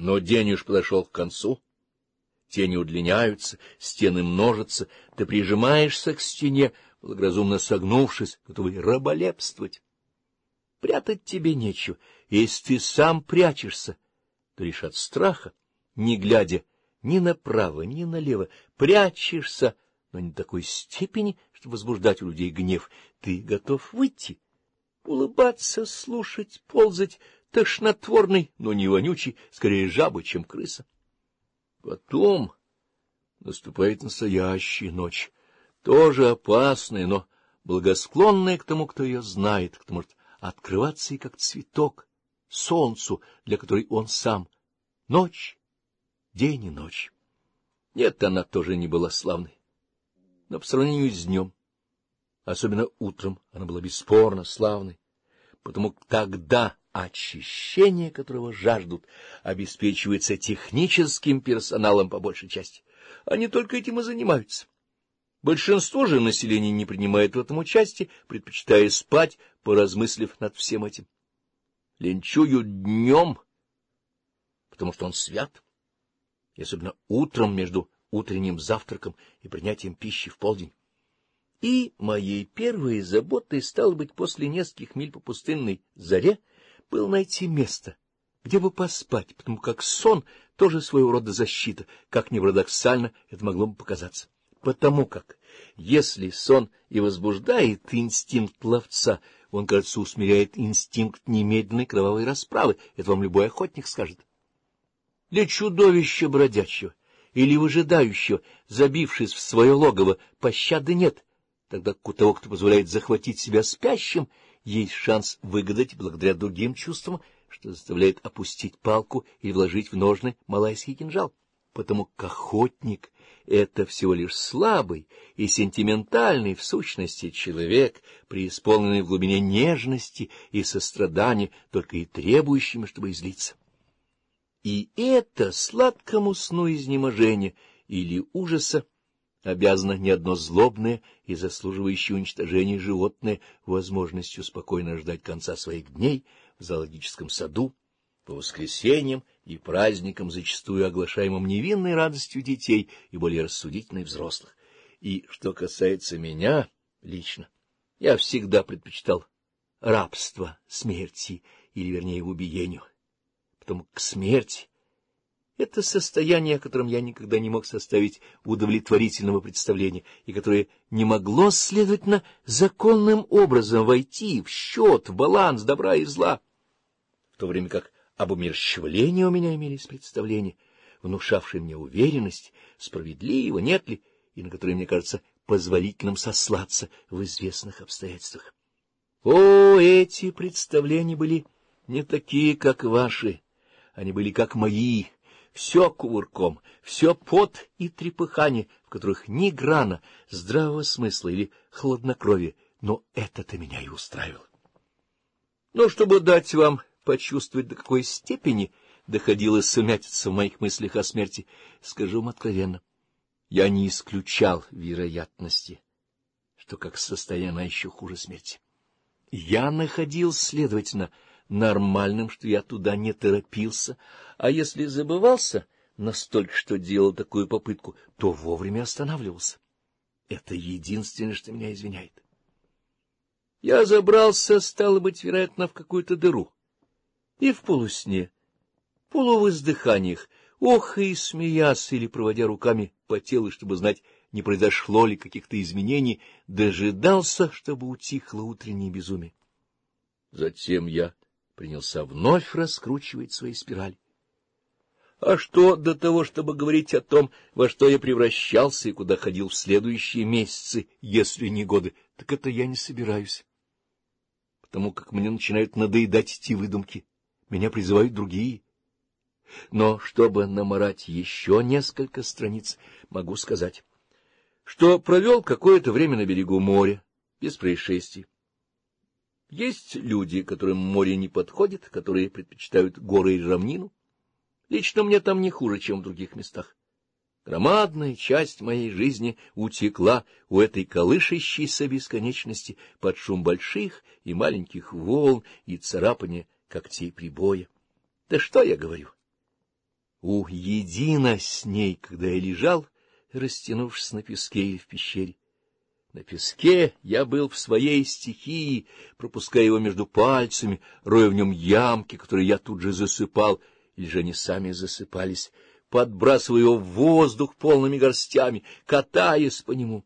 Но день уж подошел к концу. Тени удлиняются, стены множатся, ты прижимаешься к стене, благоразумно согнувшись, готовый раболепствовать. Прятать тебе нечего, если ты сам прячешься, то лишь от страха, не глядя ни направо, ни налево, прячешься, но не такой степени, чтобы возбуждать у людей гнев. Ты готов выйти, улыбаться, слушать, ползать, тошнотворный, но не вонючий, скорее жаба, чем крыса. Потом наступает настоящая ночь, тоже опасная, но благосклонная к тому, кто ее знает, кто может открываться и как цветок солнцу, для которой он сам. Ночь, день и ночь. Нет, она тоже не была славной, но по сравнению с днем, особенно утром, она была бесспорно славной, потому тогда очищение которого жаждут, обеспечивается техническим персоналом по большей части. Они только этим и занимаются. Большинство же населения не принимает в этом участие, предпочитая спать, поразмыслив над всем этим. Ленчуют днем, потому что он свят, и особенно утром между утренним завтраком и принятием пищи в полдень. И моей первой заботой стало быть после нескольких миль по пустынной заре — был найти место, где бы поспать, потому как сон — тоже своего рода защита, как ни парадоксально это могло бы показаться. Потому как, если сон и возбуждает инстинкт ловца, он, кажется, усмиряет инстинкт немедленной кровавой расправы, это вам любой охотник скажет. Для чудовища бродячего или выжидающего, забившись в свое логово, пощады нет — тогда у того, кто позволяет захватить себя спящим, есть шанс выгадать благодаря другим чувствам, что заставляет опустить палку и вложить в ножны малайский кинжал. Потому как — это всего лишь слабый и сентиментальный в сущности человек, преисполненный в глубине нежности и сострадания, только и требующими, чтобы излиться. И это сладкому сну изнеможения или ужаса обязано не одно злобное и заслуживающее уничтожения животное возможностью спокойно ждать конца своих дней в зоологическом саду, по воскресеньям и праздникам, зачастую оглашаемым невинной радостью детей и более рассудительной взрослых. И что касается меня лично, я всегда предпочитал рабство смерти, или, вернее, убиению, Потом к смерти это состояние, о котором я никогда не мог составить удовлетворительного представления, и которое не могло, следовательно, законным образом войти в счет, в баланс добра и зла, в то время как об умерщвлении у меня имелись представления, внушавшие мне уверенность, справедливо, нет ли, и на которые, мне кажется, позволительным сослаться в известных обстоятельствах. О, эти представления были не такие, как ваши, они были как мои, — все кувырком, все пот и трепыхание, в которых ни грана здравого смысла или хладнокровия, но это-то меня и устраивало. Но чтобы дать вам почувствовать, до какой степени доходило сумятица в моих мыслях о смерти, скажу вам откровенно, я не исключал вероятности, что как состояние еще хуже смерти. Я находил, следовательно, нормальным, что я туда не торопился, а если забывался настолько, что делал такую попытку, то вовремя останавливался. Это единственное, что меня извиняет. Я забрался, стало быть, вероятно, в какую-то дыру. И в полусне, полувоздыханиях, ох и смеясь или проводя руками по телу, чтобы знать, не произошло ли каких-то изменений, дожидался, чтобы утихло утреннее безумие. Затем я принялся вновь раскручивать свои спирали. А что до того, чтобы говорить о том, во что я превращался и куда ходил в следующие месяцы, если не годы, так это я не собираюсь. Потому как мне начинают надоедать эти выдумки, меня призывают другие. Но чтобы наморать еще несколько страниц, могу сказать, что провел какое-то время на берегу моря, без происшествий. Есть люди, которым море не подходит, которые предпочитают горы или равнину. Лично мне там не хуже, чем в других местах. Громадная часть моей жизни утекла у этой колышащейся бесконечности под шум больших и маленьких волн и царапания когтей прибоя. Да что я говорю? У едино с ней, когда я лежал, растянувшись на песке или в пещере, на песке я был в своей стихии, пропуская его между пальцами, роя в нем ямки, которые я тут же засыпал, или же они сами засыпались, подбрасывая его в воздух полными горстями, катаясь по нему.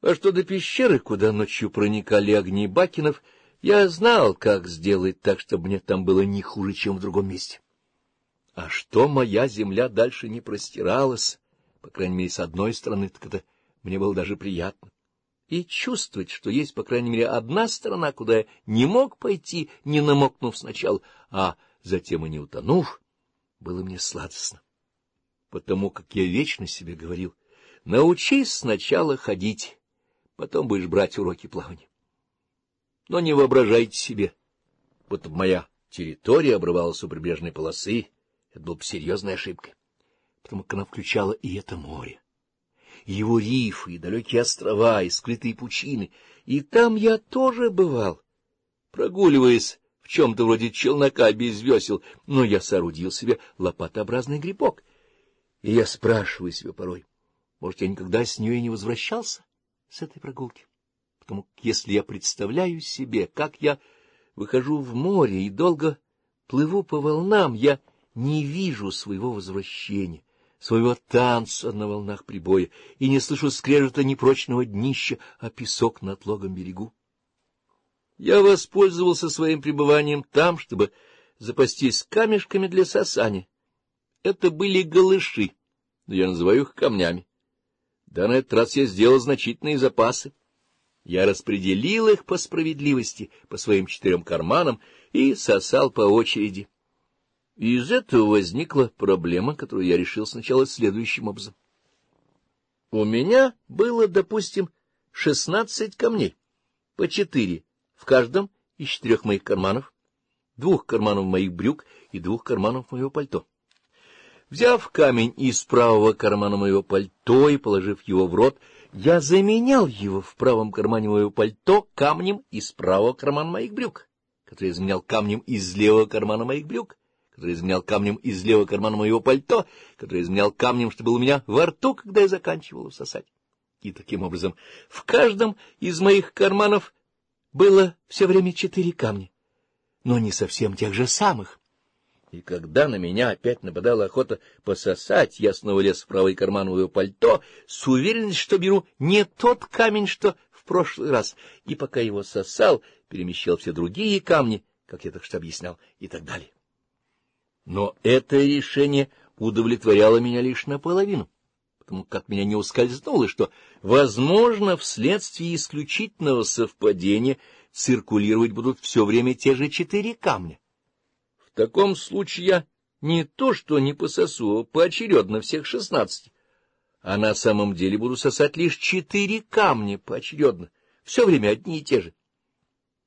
А что до пещеры, куда ночью проникали огни Бакинов, я знал, как сделать так, чтобы мне там было не хуже, чем в другом месте. А что моя земля дальше не простиралась, по крайней мере, с одной стороны, так это мне было даже приятно. И чувствовать, что есть, по крайней мере, одна сторона, куда я не мог пойти, не намокнув сначала, а затем и не утонув, было мне сладостно. Потому как я вечно себе говорил, научись сначала ходить, потом будешь брать уроки плавания. Но не воображайте себе, будто моя территория обрывалась у прибрежной полосы, это было бы серьезной ошибкой, потому как она включала и это море его рифы и далекие острова, и скрытые пучины. И там я тоже бывал, прогуливаясь в чем-то вроде челнока без весел, но я соорудил себе лопатообразный грибок. И я спрашиваю себя порой, может, я никогда с нее и не возвращался, с этой прогулки? Потому если я представляю себе, как я выхожу в море и долго плыву по волнам, я не вижу своего возвращения своего танца на волнах прибоя, и не слышу скрежета непрочного днища, а песок над логом берегу. Я воспользовался своим пребыванием там, чтобы запастись камешками для сосани. Это были голыши, но я называю их камнями. Да на этот раз я сделал значительные запасы. Я распределил их по справедливости, по своим четырем карманам и сосал по очереди и из этого возникла проблема, которую я решил сначала следующим образом. У меня было, допустим, шестнадцать камней, по четыре в каждом из четырех моих карманов, двух карманов моих брюк и двух карманов моего пальто. Взяв камень из правого кармана моего пальто и положив его в рот, я заменял его в правом кармане моего пальто камнем из правого кармана моих брюк, который я заменял камнем из левого кармана моих брюк, который изменял камнем из левого кармана моего пальто, который изменял камнем, что был у меня во рту, когда я заканчивал сосать. И таким образом в каждом из моих карманов было все время четыре камня, но не совсем тех же самых. И когда на меня опять нападала охота пососать, я снова лез в правый карман моего пальто с уверенностью, что беру не тот камень, что в прошлый раз, и пока его сосал, перемещал все другие камни, как я так что объяснял, и так далее. Но это решение удовлетворяло меня лишь наполовину, потому как меня не ускользнуло, что, возможно, вследствие исключительного совпадения циркулировать будут все время те же четыре камня. В таком случае я не то что не пососу, а поочередно всех шестнадцать, а на самом деле буду сосать лишь четыре камня поочередно, все время одни и те же.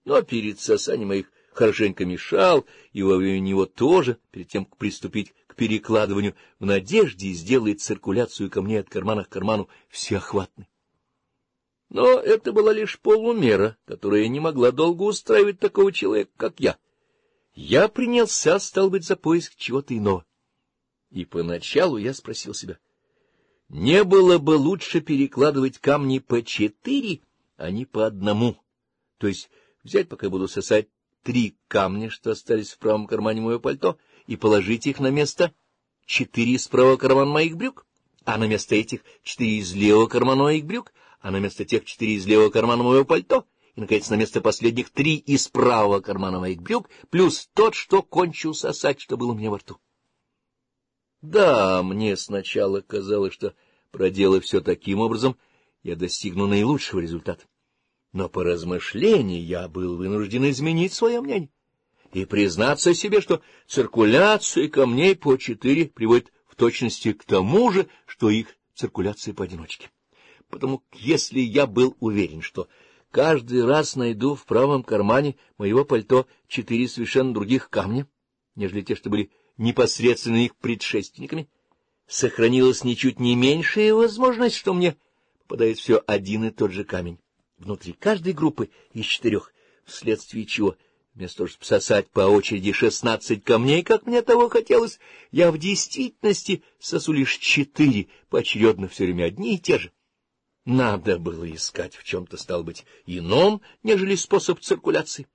Но перед сосанием моих хорошенько мешал, и во время него тоже, перед тем, как приступить к перекладыванию, в надежде сделает циркуляцию камней от кармана к карману всеохватной. Но это была лишь полумера, которая не могла долго устраивать такого человека, как я. Я принялся, стал быть, за поиск чего-то иного. И поначалу я спросил себя, не было бы лучше перекладывать камни по четыре, а не по одному, то есть взять, пока буду сосать три камня, что остались в правом кармане моего пальто, и положить их на место четыре из правого кармана моих брюк, а на место этих четыре из левого кармана моих брюк, а на место тех четыре из левого кармана моего пальто, и, наконец, на место последних три из правого кармана моих брюк, плюс тот, что кончил сосать, что было у меня во рту. Да, мне сначала казалось, что, проделав все таким образом, я достигну наилучшего результата но по размышлению я был вынужден изменить свое мнение и признаться себе, что циркуляция камней по четыре приводит в точности к тому же, что их циркуляция поодиночке. Потому если я был уверен, что каждый раз найду в правом кармане моего пальто четыре совершенно других камня, нежели те, что были непосредственно их предшественниками, сохранилась ничуть не меньшая возможность, что мне попадает все один и тот же камень внутри каждой группы из четырех, вследствие чего вместо того, чтобы сосать по очереди шестнадцать камней, как мне того хотелось, я в действительности сосу лишь четыре, поочередно все время одни и те же. Надо было искать в чем-то, стал быть, ином, нежели способ циркуляции.